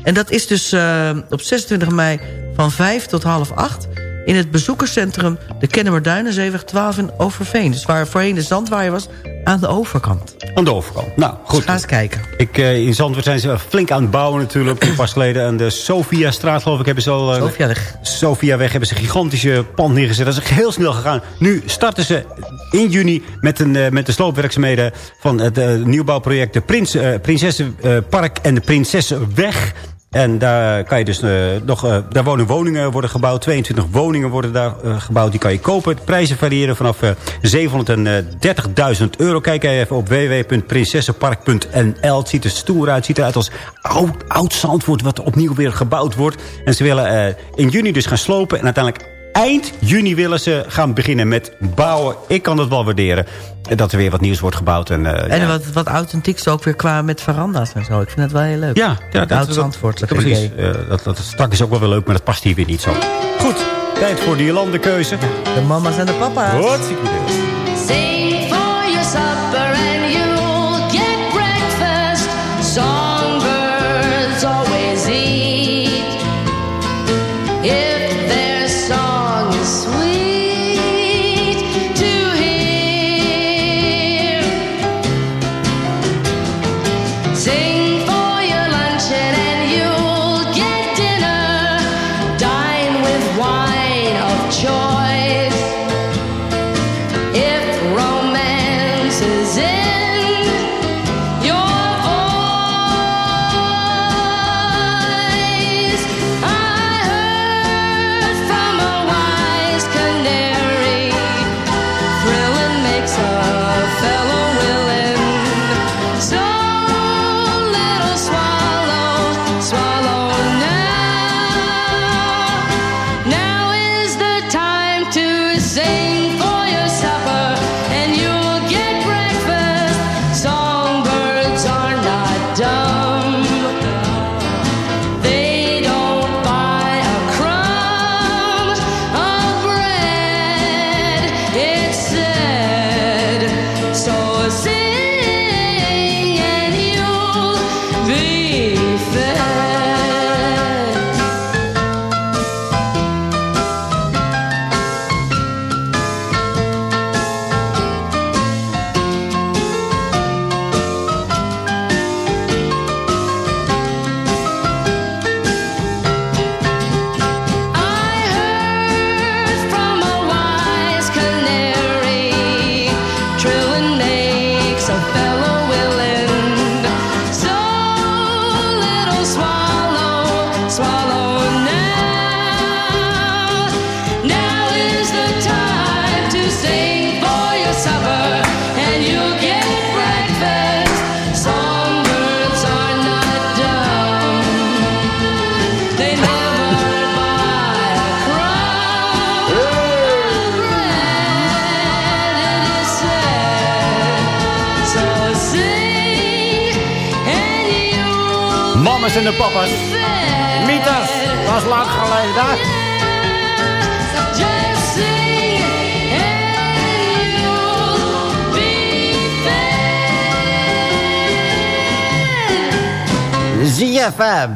En dat is dus eh, op 26 mei van 5 tot half 8... in het bezoekerscentrum de Kennemerduinenzeeweg 12 in Overveen. Dus waar voorheen de zandwaaier was, aan de overkant. Aan de overkant. Nou, goed. Dus ga eens kijken. Ik, eh, in Zandvoort zijn ze flink aan het bouwen natuurlijk. *clears throat* Pas geleden aan de Sofia-straat, geloof ik, hebben ze al... eh, Sofiaweg. Sofiaweg hebben ze een gigantische pand neergezet. Dat is heel snel gegaan. Nu starten ze in juni met, een, eh, met de sloopwerkzaamheden... van het nieuwbouwproject de Prins, Prinsessenpark en de Prinsessenweg... En daar kan je dus eh, nog, eh, daar wonen woningen worden gebouwd. 22 woningen worden daar eh, gebouwd. Die kan je kopen. De prijzen variëren vanaf eh 730.000 euro. Kijk even op www.prinsessenpark.nl. Het ziet er stoer uit. Het ziet eruit als oud, oud Zandvoort wat opnieuw weer gebouwd wordt. En ze willen in juni dus gaan slopen. En uiteindelijk eind juni willen ze gaan beginnen met bouwen. Ik kan dat wel waarderen. Dat er weer wat nieuws wordt gebouwd. En, eh, En ja. wat, wat authentieks ook weer qua met veranda's en zo. Ik vind het wel heel leuk. Ja, ja dat, oud Zandvoort. dat, precies. Eh, dat, dat strak is ook wel weer leuk, maar dat past hier weer niet zo. Goed, tijd voor die landenkeuze. De mama's en de papa's. Hartstikke ZFM.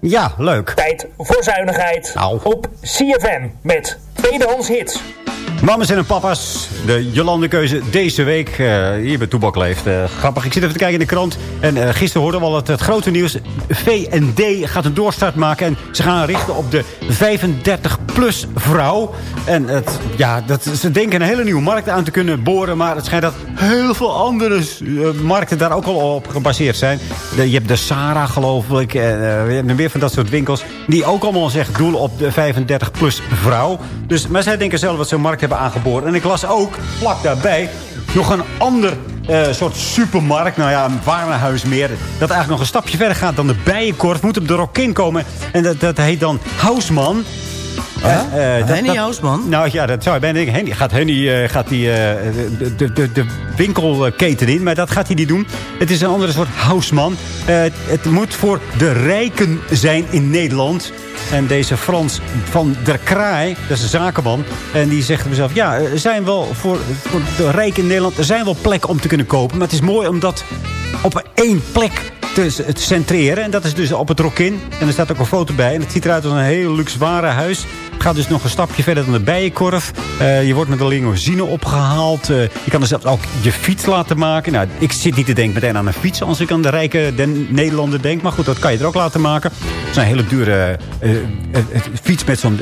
Ja, leuk. Tijd voor zuinigheid Nou. op CFM met tweedehands hits. Mamas en papa's, de Jolandekeuze deze week eh, hier bij Toebak leeft. Eh, grappig, ik zit even te kijken in de krant. En eh, gisteren hoorden we al het, grote nieuws. V&D gaat een doorstart maken. En ze gaan richten op de 35-plus vrouw. En het, ja, dat, ze denken een hele nieuwe markt aan te kunnen boren. Maar het schijnt dat heel veel andere markten daar ook al op gebaseerd zijn. Je hebt de Sarah, geloof ik. En je hebt van dat soort winkels. Die ook allemaal zeggen doelen op de 35-plus vrouw. Dus, maar zij denken zelf dat ze een markt hebben aangeboren. En ik las ook, vlak daarbij, nog een ander eh, soort supermarkt. Nou ja, een warenhuis meer. Dat eigenlijk nog een stapje verder gaat dan de Bijenkorf. Moet op de Rokin komen. En dat, dat heet dan Hausman. Henny dat- Hausman? Nou ja, dat zou je bijna denken. Henny, gaat Henny eh, gaat die, eh, de, de, de, winkelketen in. Maar dat gaat hij niet doen. Het is een andere soort Hausman. Eh, het moet voor de rijken zijn in Nederland. En deze Frans van der Kraai, dat is een zakenman. En die zegt mezelf, ja, er zijn wel voor, voor de rijken in Nederland... er zijn wel plekken om te kunnen kopen. Maar het is mooi om dat op één plek te, te centreren. En dat is dus op het Rokin. En er staat ook een foto bij. En het ziet eruit als een heel luxe warenhuis. Gaat dus nog een stapje verder dan de bijenkorf. Eh, je wordt met een limousine opgehaald. Eh, je kan er zelfs ook je fiets laten maken. Nou, ik zit niet te denken meteen aan een fiets als ik aan de rijke den Nederlander denk. Maar goed, dat kan je er ook laten maken. Het is een hele dure eh, fiets met zo'n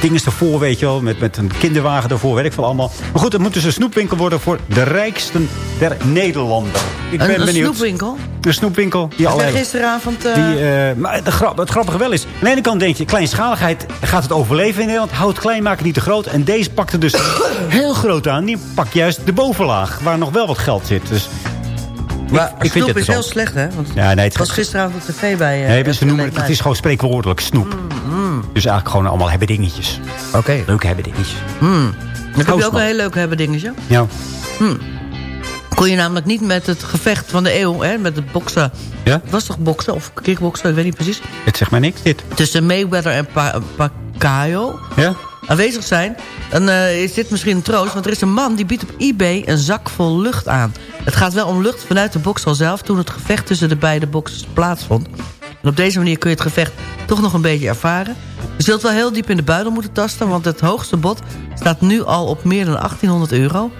dingen ervoor, weet je wel. Met, met een kinderwagen ervoor, weet ik veel allemaal. Maar goed, het moet dus een snoepwinkel worden voor de rijksten der Nederlanden. Ik Een, ben een benieuwd. snoepwinkel? Een snoepwinkel. Die allerlei... gisteravond... Die, maar de grap, het grappige wel is... aan de ene kant denk je, kleinschaligheid gaat het overleven in Nederland. Houd het klein, maak het niet te groot. En deze pakt het dus *coughs* heel groot aan. Die pakt juist de bovenlaag, waar nog wel wat geld zit. Dus maar ik vind snoep het is heel slecht, hè? Want Ja, nee, het ik was gisteravond op tv bij... eh, nee, ze noemen het, het is gewoon spreekwoordelijk snoep. Dus eigenlijk gewoon allemaal hebben dingetjes. Oké. Leuke hebben dingetjes. Hmm. Dan heb je ook een heel leuk hebben dingetje. Ja. Hmm. Kon je namelijk niet met het gevecht van de eeuw, hè, met het boksen. Ja? Het was toch boksen of kickboksen, ik weet niet precies. Het zegt mij niks, dit. Tussen Mayweather en pa Ja? aanwezig zijn. Dan eh, is dit misschien een troost, want er is een man die biedt op eBay een zak vol lucht aan. Het gaat wel om lucht vanuit de boksel zelf toen het gevecht tussen de beide boksers plaatsvond. En op deze manier kun je het gevecht toch nog een beetje ervaren. Je zult wel heel diep in de buidel moeten tasten, want het hoogste bod staat nu al op meer dan 1800 euro.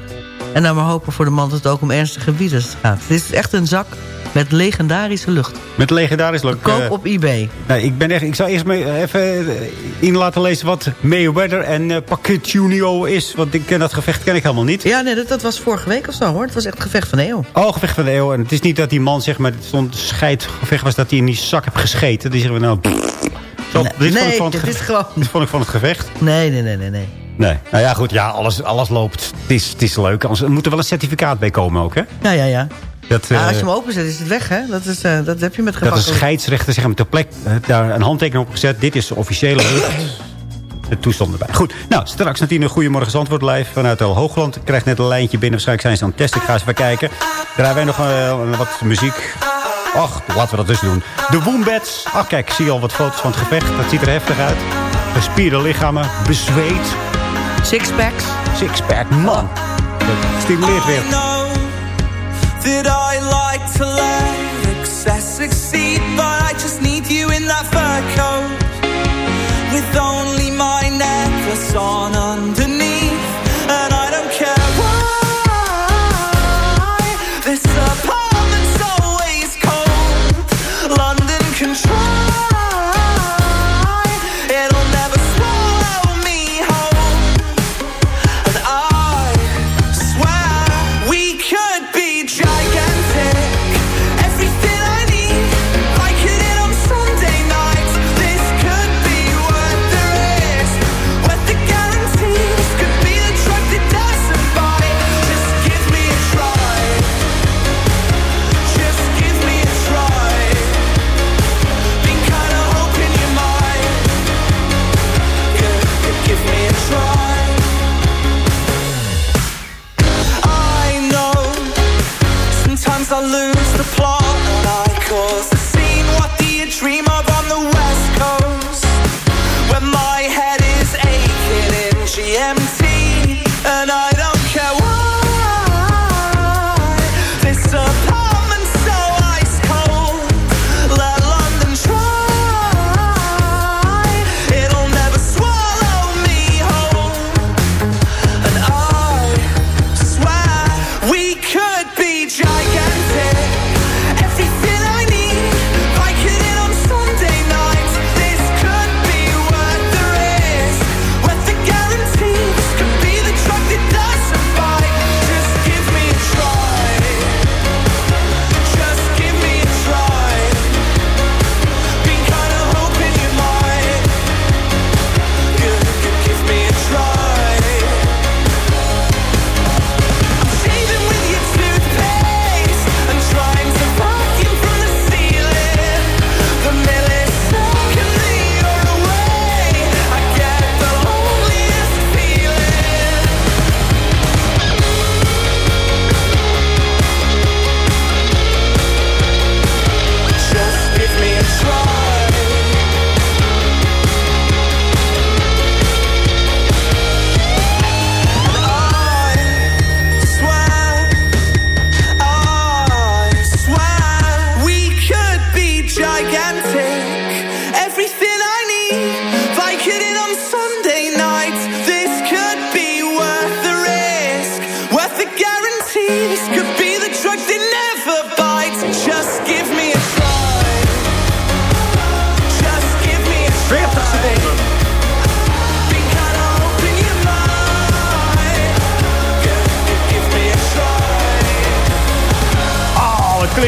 En dan maar hopen voor de man dat het ook om ernstige wielers gaat. Dit is echt een zak met legendarische lucht. Met legendarisch leuk. Koop eh, op eBay. Nee, ik, ben echt, ik zal eerst mee, even eh, in laten lezen wat Mayweather en uh, Pacquiao is. Want ik ken dat gevecht ken ik helemaal niet. Ja, nee, dat, dat was vorige week of zo hoor. Het was echt gevecht van de eeuw. Oh, gevecht van de eeuw. En het is niet dat die man, zeg maar, het stond scheidgevecht was dat hij in die zak heeft gescheten. Die zeggen we nou... Zo, Nee, dit, vond ik van het dit is gewoon- dit vond ik van het gevecht. Nee, nee, nee, nee, nee. Nee. Nou ja, goed. Ja, alles, alles loopt. Het is, het is leuk. Anders, er moet er wel een certificaat bij komen ook, hè? Ja, ja, ja. Dat, Ja, eh, als je hem openzet is het weg, hè? Dat, is, eh, dat heb je met dat een gebakken. scheidsrechter zeg maar, ter plek eh, daar een handtekening op gezet. Dit is de officiële. *clears throat* De toestand erbij. Goed, nou, straks na tien uur Goedemorgen Zandvoort live vanuit El Hoogland. Ik krijg net een lijntje binnen. Waarschijnlijk zijn ze aan het testen. Ik ga eens even kijken. Draaien wij nog wat muziek. Ach, laten we dat dus doen. De Wombats. Ach, kijk, ik zie al wat foto's van het gevecht. Dat ziet er heftig uit. Gespierde lichamen, bezweet. Sixpacks. Sixpack, man. Dat stimuleert weer. I that I like to let excess succeed, but I just need you in that fur coat with only my necklace on underneath, I lose the plot and I cause the scene. What do you dream of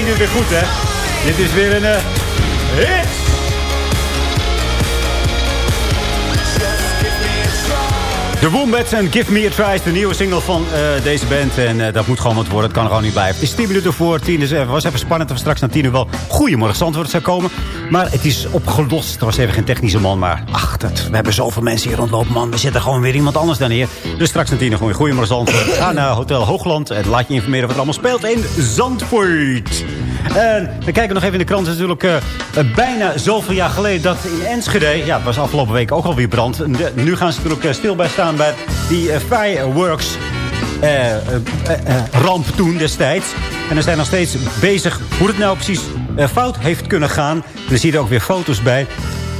klinkt het weer goed, hè? Dit is weer een hit. De Wombats en Give Me a Try de nieuwe single van eh, deze band. En eh, dat moet gewoon wat worden. Het kan gewoon niet blijven. Het is 10 minuten voor 10. Dus het was even spannend of straks na 10 uur wel Goedemorgen Zandvoort zou komen. Maar het is opgelost. Er was even geen technische man. Maar ach, dat, we hebben zoveel mensen hier rondlopen, man. We zetten gewoon weer iemand anders dan hier. Dus straks na 10 uur gewoon weer Goedemorgen Zandvoort. Ga naar Hotel Hoogland. En laat je informeren wat er allemaal speelt in Zandvoort. En we kijken nog even in de krant. Het is natuurlijk eh, eh, bijna zoveel jaar geleden dat in Enschede... Ja, het was afgelopen week ook alweer brand. De- nu gaan ze natuurlijk eh, stil bij staan bij die eh, fireworks eh, eh, eh, ramp toen destijds. En dan zijn nog steeds bezig hoe het nou precies eh, fout heeft kunnen gaan. En dan zie je er ook weer foto's bij.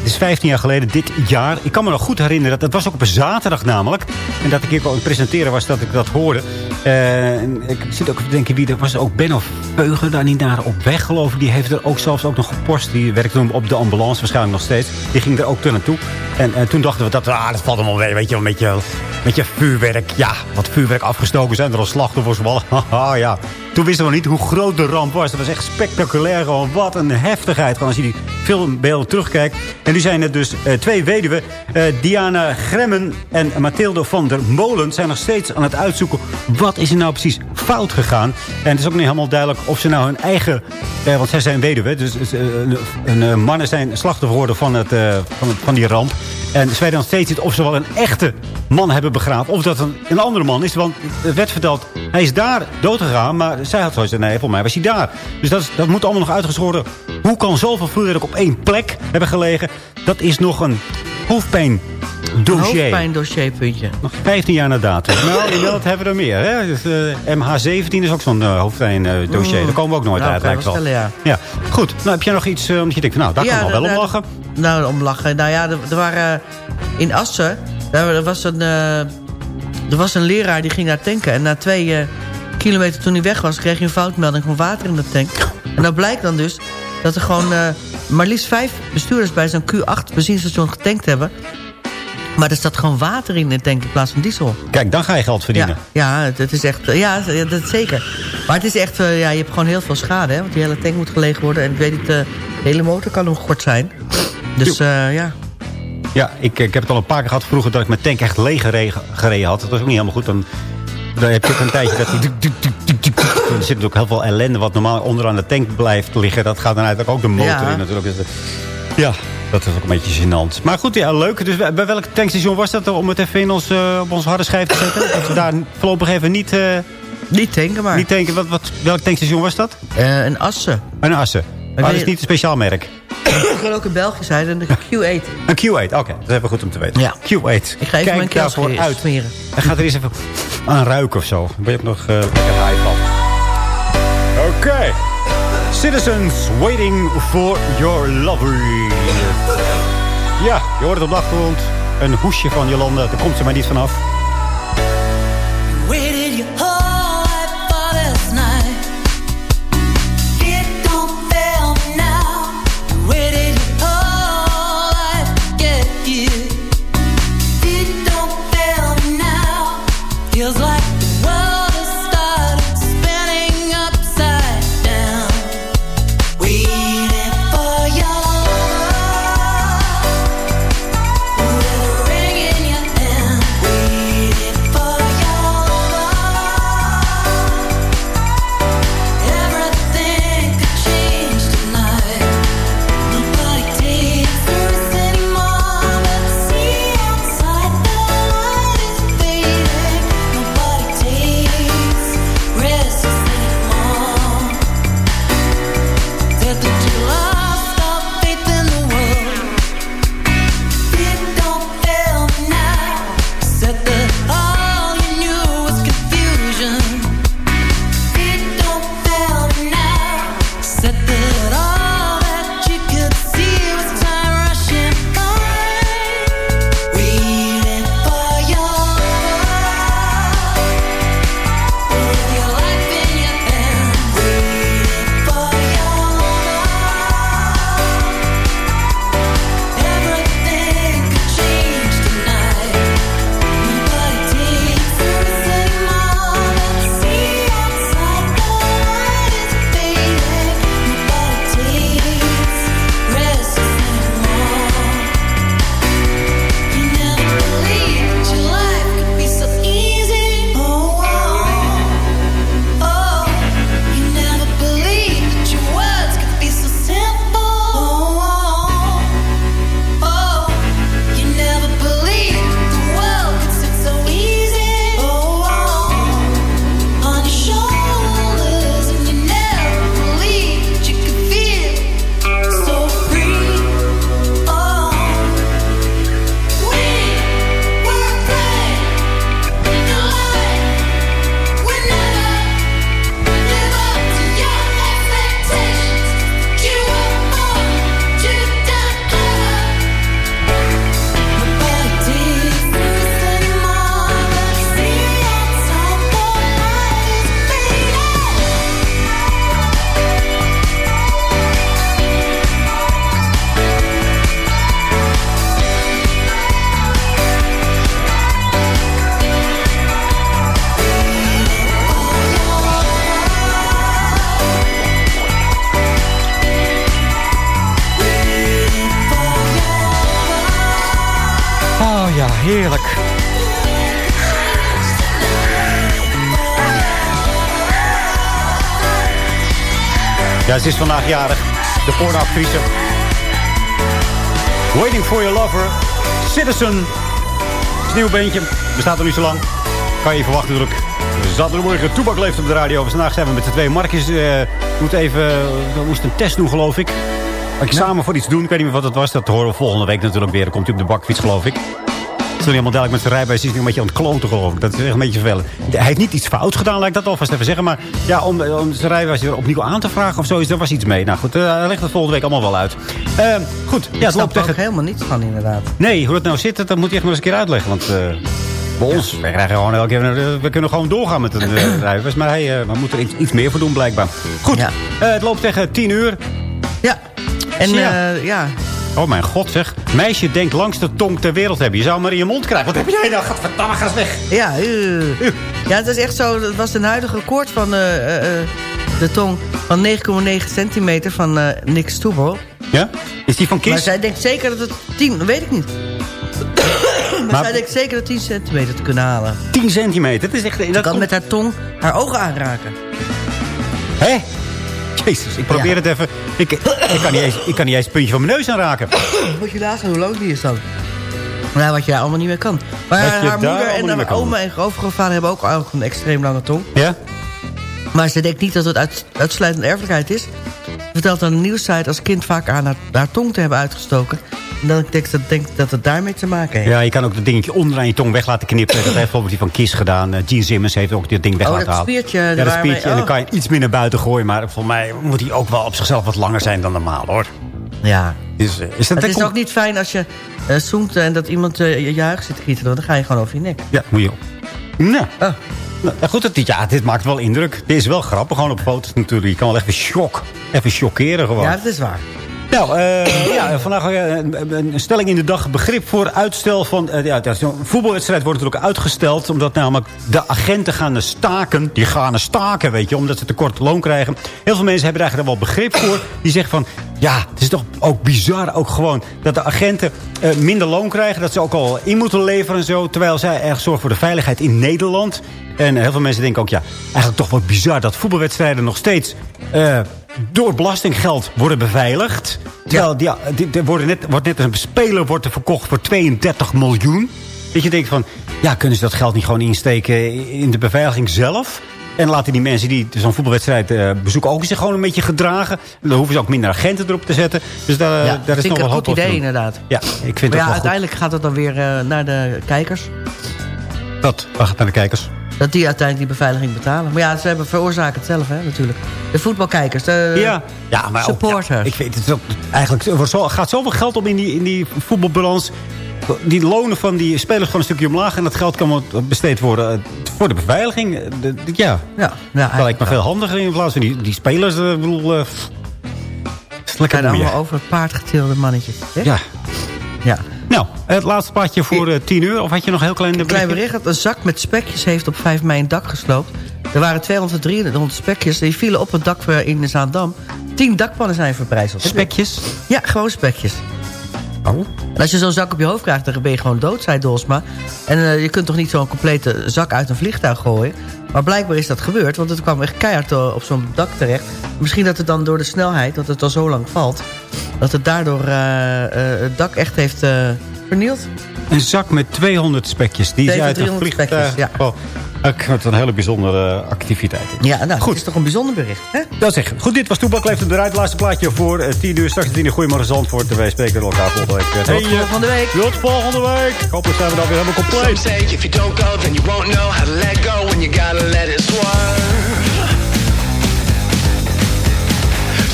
Het is 15 jaar geleden, dit jaar. Ik kan me nog goed herinneren, dat het was ook op een zaterdag namelijk. En dat ik hier kon presenteren was dat ik dat hoorde. Eh, ik zit ook te denken, wie er was ook Ben of Peugen daar niet naar op weg geloof ik. Die heeft er ook zelfs ook nog gepost. Die werkte toen op de ambulance waarschijnlijk nog steeds. Die ging er ook toen naartoe. En eh, toen dachten we dat, ah, dat valt allemaal weer, weet je wel, met je, met je vuurwerk. Ja, wat vuurwerk afgestoken zijn er al slachtoffers *laughs* ja. Toen wisten we niet hoe groot de ramp was. Dat was echt spectaculair. Wat een heftigheid. Als je die filmbeelden terugkijkt. Nu zijn er dus eh, twee weduwen. eh, Diana Gremmen en Mathilde van der Molen zijn nog steeds aan het uitzoeken. Wat is er nou precies fout gegaan? En het is ook niet helemaal duidelijk of ze nou hun eigen... eh, want zij zijn weduwen. Dus hun, eh, mannen zijn slachtoffer geworden van, het, van, van die ramp. En ze weten nog steeds niet of ze wel een echte man hebben begraven. Of dat een, een andere man is. Want het werd verteld, hij is daar dood gegaan. Maar zij had zoiets nee, voor mij was hij daar. Dus dat, is, dat moet allemaal nog uitgeschoren worden. Hoe kan zoveel vuurwerk op één plek hebben gelegen? Dat is nog een hoofdpijn dossier. hoofdpijndossier, puntje. Nog 15 jaar na datum. nou, *coughs* inderdaad hebben we er meer. Hè? Dus, eh, MH17 is ook zo'n uh, hoofdpijn dossier. Mm. Daar komen we ook nooit Nou, uit, kan lijkt wel. wel stellen, ja. ja. Goed, nou heb jij nog iets uh, omdat je denkt, nou, daar kan ik wel daar- om lachen. Nou, om lachen. Nou ja, er, er waren in Assen, daar er was een, eh, er was een leraar die ging daar tanken. En na twee eh, kilometer toen hij weg was, kreeg hij een foutmelding van water in de tank. En dat blijkt dan dus dat er gewoon eh, maar liefst vijf bestuurders bij zo'n Q8 benzinestation getankt hebben. Maar er staat gewoon water in de tank in plaats van diesel. Kijk, dan ga je geld verdienen. Ja, ja het, het is echt, ja, dat is zeker. Maar het is echt, ja, je hebt gewoon heel veel schade, hè. Want die hele tank moet gelegen worden. En ik weet niet, de hele motor kan hem gort zijn. Dus eh, ja. Ja, ik, ik heb het al een paar keer gehad vroeger dat ik mijn tank echt leeg gereden, had. Dat was ook niet helemaal goed. Dan, dan heb je ook een tijdje dat. Er zit natuurlijk heel veel ellende wat normaal onderaan de tank blijft liggen. Dat gaat dan eigenlijk ook de motor Ja. in natuurlijk. Dus, eh, ja, dat is ook een beetje gênant. Maar goed, ja, leuk. Dus bij welk tankstation was dat om het even in ons, eh, op onze harde schijf te zetten? Dat we daar voorlopig even niet... eh, niet tanken, maar... Niet tanken. Wat, wat, welk tankstation was dat? Een Assen. Een Assen. Maar dat is niet een speciaal merk. Het kan ook in België zijn, een Q8. Een Q8, oké. Dat is even goed om te weten. Ja. Q8. Ik ga even mijn daarvoor uit. smeren. En gaat er eens even aan ruiken of zo. Dan ben je ook nog eh, lekker high van. Oké. Citizens waiting for your lover. Ja, je hoort het op de achtergrond. Een hoesje van Jolanda. Daar komt ze maar niet vanaf. Ze is vandaag jarig. De pornoactrice. Waiting for your lover. Citizen. Het is een nieuw beentje. Bestaat er niet zo lang. Kan je even wachten natuurlijk. Zaterdagmorgen, Toebak leeft op de radio. Vandaag zijn we met de twee Markjes. eh, we moeten even, we moesten een test doen, geloof ik. Examen voor iets doen. Ik weet niet meer wat het was. Dat horen we volgende week natuurlijk weer. Dan komt hij op de bakfiets, geloof ik. Niet helemaal duidelijk met zijn rijbewijs. Hij is nu een beetje aan het kloten, geloof ik. Dat is echt een beetje vervelend. Hij heeft niet iets fout gedaan, laat ik dat alvast even zeggen. Maar ja, om, om zijn rijbewijs weer opnieuw aan te vragen of zo, is er was iets mee. Nou goed, eh, hij legt het volgende week allemaal wel uit. Eh, goed, ja, Ja, het snap loopt er tegen... ook helemaal niets van, inderdaad. Nee, hoe het nou zit, dat moet je echt maar eens een keer uitleggen. Want eh, bij ons, wij krijgen gewoon elke keer, eh, we kunnen gewoon doorgaan met een uh, *clears throat* rijbewijs. Maar hij uh, moet er iets, iets, meer voor doen, blijkbaar. Goed, ja. uh, het loopt tegen 10 uur. Ja, en ja. ja. Oh mijn god zeg. Meisje denkt langs de tong ter wereld hebben. Je zou maar in je mond krijgen. Wat heb jij nou? Gadverdamme, ga eens weg. Ja, ja, het is echt zo. Het was een huidige record van uh, de tong van 9,9 centimeter van uh, Nick Stoebel. Ja? Is die van Kiss? Maar zij denkt zeker dat het 10, weet ik niet. *coughs* maar, maar zij denkt zeker dat 10 centimeter te kunnen halen. 10 centimeter? Dat is echt... Dat kan met haar tong haar ogen aanraken. Hé? Jezus, ik probeer ja. het even. Ik, ik, kan niet eens, ik kan niet eens het puntje van mijn neus aanraken. *clears throat* Moet je nagaan hoe lang die is dan? Nou, wat je daar allemaal niet meer kan. Maar haar moeder en haar oma en overgrootvader hebben ook, een extreem lange tong. Ja? Maar ze denkt niet dat het uit, uitsluitend erfelijkheid is. Ze vertelt aan een nieuwssite als kind vaak aan haar, haar tong te hebben uitgestoken. Denk ik denk dat het daarmee te maken heeft. Ja, je kan ook dat dingetje onderaan je tong weg laten knippen. Dat heeft bijvoorbeeld die van Kiss gedaan. Uh, Gene Simmons heeft ook dit ding weg oh, laten halen. Spiertje, ja, dat spiertje. Oh. En dan kan je iets meer naar buiten gooien. Maar volgens mij moet hij ook wel op zichzelf wat langer zijn dan normaal, hoor. Ja. Dus, uh, is dat het is ook niet fijn als je uh, en dat iemand je juich zit te gieten. Dan ga je gewoon over je nek. Ja, moet je op. Nou. Oh. Nou, goed, het, ja, dit maakt wel indruk. Dit is wel grappig, gewoon op foto's natuurlijk. Je kan wel even shock, even shockeren gewoon. Ja, dat is waar. Nou, uh, ja, vandaag een, een, stelling in de dag. Begrip voor uitstel van... Uh, ja, voetbalwedstrijd wordt natuurlijk uitgesteld... omdat namelijk de agenten gaan staken. Die gaan staken, weet je, omdat ze tekort loon krijgen. Heel veel mensen hebben daar eigenlijk wel begrip voor. Die zeggen van, ja, het is toch ook bizar ook gewoon... dat de agenten minder loon krijgen. Dat ze ook al in moeten leveren en zo. Terwijl zij erg zorgen voor de veiligheid in Nederland. En heel veel mensen denken ook, ja, eigenlijk toch wat bizar... dat voetbalwedstrijden nog steeds door belastinggeld worden beveiligd. Terwijl, ja, ja er worden net, wordt net een speler wordt er verkocht voor 32 miljoen. Dat je denkt van, ja, kunnen ze dat geld niet gewoon insteken in de beveiliging zelf? En laten die mensen die zo'n voetbalwedstrijd uh, bezoeken ook zich gewoon een beetje gedragen. Dan hoeven ze ook minder agenten erop te zetten. Dus daar, ja, daar is nog wel een goed idee inderdaad. Ja, ik vind maar ja, uiteindelijk goed. gaat het dan weer uh, naar de kijkers. Dat, gaat naar de kijkers? Dat die uiteindelijk die beveiliging betalen. Maar ja, ze hebben veroorzaken het zelf, hè, natuurlijk. De voetbalkijkers, de ja. Ja, maar supporters. Ook, ja, ik weet het ook, eigenlijk er zo, gaat zoveel geld om in die, in die voetbalbalans. Die lonen van die spelers gewoon een stukje omlaag. En dat geld kan besteed worden voor de beveiliging. De, de, ja, ja, ja dat lijkt me veel handiger in plaats van die, die spelers. Ik bedoel, uh, lekker allemaal over het paard getilde mannetjes. Hè? Ja. Ja. Nou, het laatste plaatje voor uh, 10 uur. Of had je nog heel klein... Een klein bericht. Een zak met spekjes heeft op 5 mei een dak gesloopt. Er waren 203 spekjes. Die vielen op het dak in Zaandam. 10 dakpannen zijn verbrijzeld. Spekjes? Ja, gewoon spekjes. En als je zo'n zak op je hoofd krijgt, dan ben je gewoon dood, zei Dolsma. En uh, je kunt toch niet zo'n complete zak uit een vliegtuig gooien? Maar blijkbaar is dat gebeurd, want het kwam echt keihard op zo'n dak terecht. Misschien dat het dan door de snelheid, dat het al zo lang valt... dat het daardoor uh, uh, het dak echt heeft vernield. Een zak met 200 spekjes. Die is uit een vliegtuig. Spekjes, ja. oh, wat een hele bijzondere activiteit. Ja, nou, goed. dat is toch een bijzonder bericht, hè? Dat zeg Goed, dit was Toepak Leeft eruit. Laatste plaatje voor uh, 10 uur. Straks 10 uur. Goedemorgen Zandvoort. Wij spreken elkaar volgende week. Tot hey, volgende week. Tot volgende week. Hopelijk zijn we dan weer helemaal compleet. Some say if you don't go, then you won't know how to let go. When you gotta let it swerve.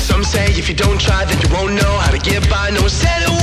Some say if you don't try, then you won't know how to get by. No said it